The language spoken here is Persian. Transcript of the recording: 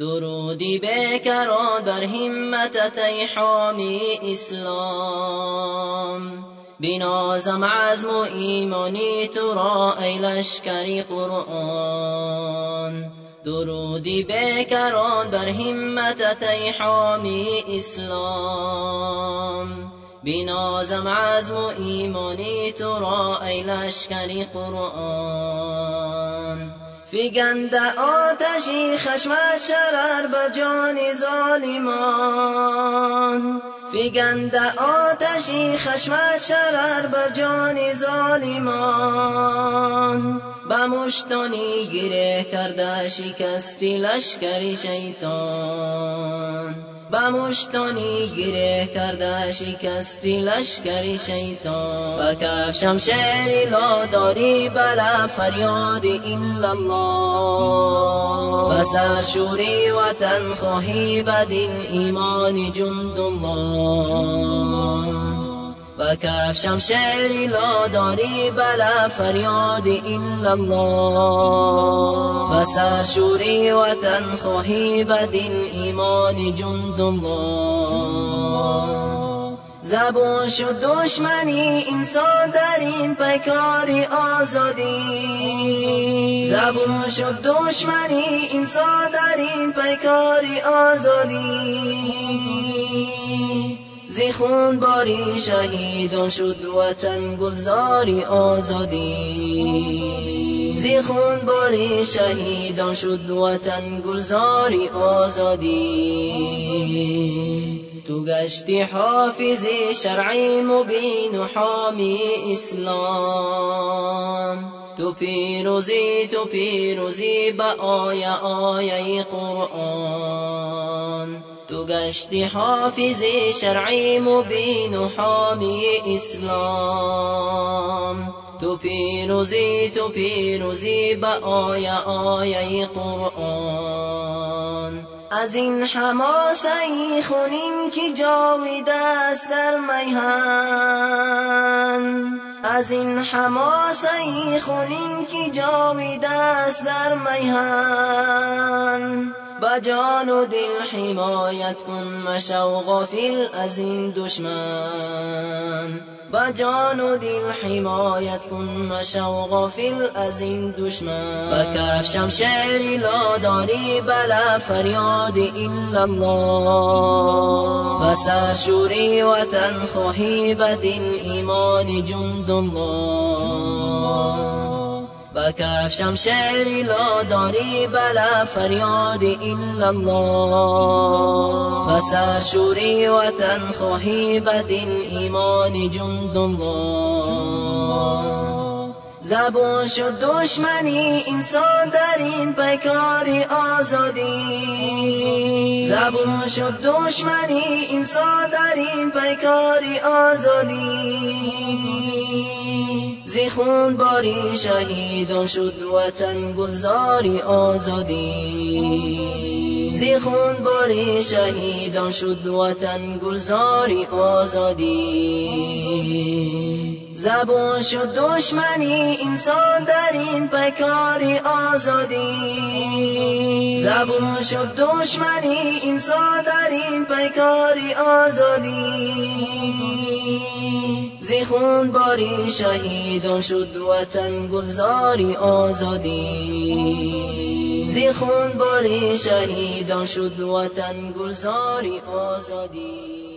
درودی بکران بر همتت ای حامی اسلام. بنازم عزم و ایمانی تو را ای لشکری قرآن. درودی بکران بر همتت ای حامی اسلام. بنازم عزم و ایمانی تو را ای لشکری قرآن. فگند آتشی خشمت شرر به جان ظالمان. فگند آتشی خشمت شرر به جان ظالمان. به مشتانی گره کرده شکستی لشکری شیطان. به مشتانی گره کرده شکستی لشکری شیطان. و کفشم شعری لا داری بلا فریاد الا الله و سرشوری وطن خواهی بدین ایمان جند الله. و کفشم شعری لا داری بلا فریاد الا الله و سرشوری وطن خواهی بدین ایمان جند الله زبون شد دشمنی انسان در این پیکار آزادی. زبون شد دشمنی انسان در این پیکار آزادی. زی باری شهیدان شد وطن گلزاری آزادی. زی باری شهیدان شد وطن گلزاری آزادی. تو گشتی حافظی شرعی مبین و حامی اسلام. تو پیروزی تو پیروزی با آیه آیه قرآن. تو گشتی حافظی شرعی مبین و حامی اسلام. تو پیروزی تو پیروزی با آیه آیه قرآن. از این حماسه خونین که جاویده است در میهن. از این حماسه خونین که جاویده است در میهن. بجانود الحماية كن مشوغ في الأزين دشمن. بجانود الحماية كن مشوغ في الأزين دشمن. بكف شمشيري لا داري بلا فریاد إلا الله بسر شوری وطن خوهی بدل ایمان جند الله. و کفشم شعری لا داری بلا فریاد الا الله و سرشوری وطن خواهی بدین ایمان جند الله زبون شد دشمنی انسان در این پیکار آزادی. زبون شد دشمنی انسان در این پیکار آزادی. زی خون باری شهیدان شد وطن گلزاری آزادی. زی خون باری شهیدان شد وطن گلزاری آزادی. زبون شد دشمنی انسان در این پیکار آزادی. زبون شد دشمنی انسان در این پیکار آزادی. زی خون باری شهیدان شد وطن گلزاری آزادی. زی خون باری شهیدان شد وطن گلزاری آزادی.